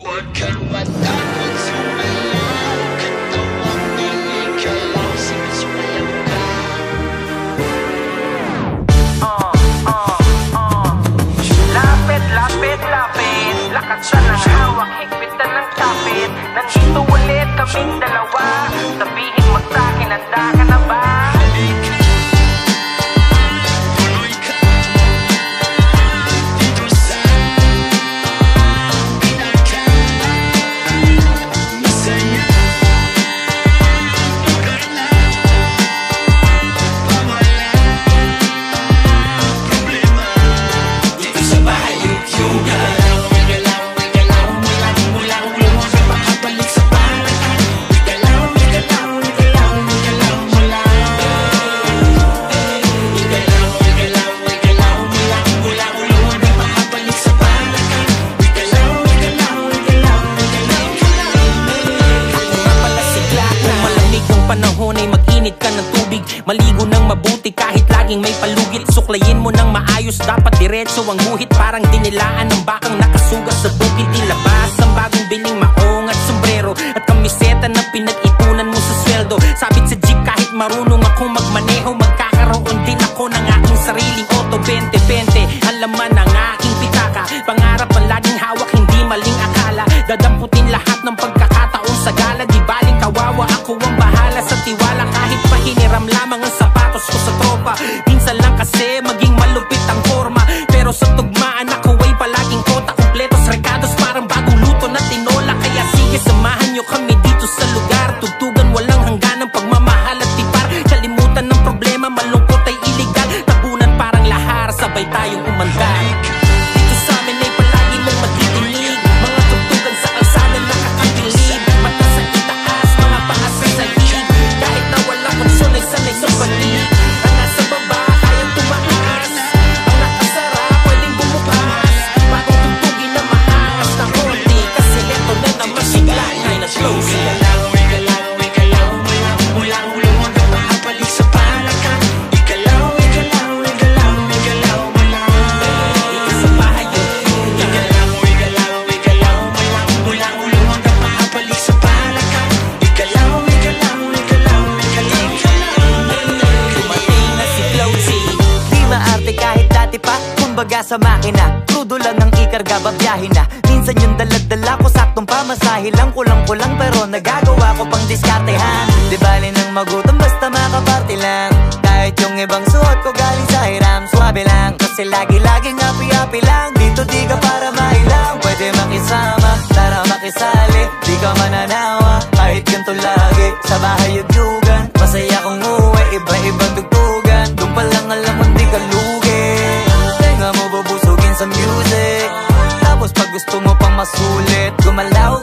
Lapit, lapit, lapit. Lakasan ng hawak, higpitan panahon ay mag-init ka ng tubig. Maligo ng mabuti kahit laging may palugit. Suklayin mo ng maayos dapat diretso ang guhit. Parang dinilaan ng bakang nakasugat sa bukid Ilabas ang bagong biling maong at sombrero. At kamiseta na pinag-ipunan mo sa sweldo. Sabit sa jeep kahit marunong akong magmaneho Magkakaroon din ako ng aking sariling auto. 20-20 Ang ng aking pitaka. Pangarap ang laging hawak hindi maling akala. Dadamputin lahat ng pagkakataon Kumbaga sa makina Crudo lang ang ikarga babiyahin na. Minsan yung daladala ko Saktong pamasahe lang Kulang-kulang pero nagagawa ko pang diskartehan Di bali nang magutom basta makaparte lang. Kahit yung ibang suot ko galing sa hiram Swabe lang. Kasi lagi-laging happy-happy lang. Dito di ka para mailang. Pwede makisama Tara makisali. Di ka mananawa Kahit ganito lagi. Sa bahay kong uwi ulit. Gumalaw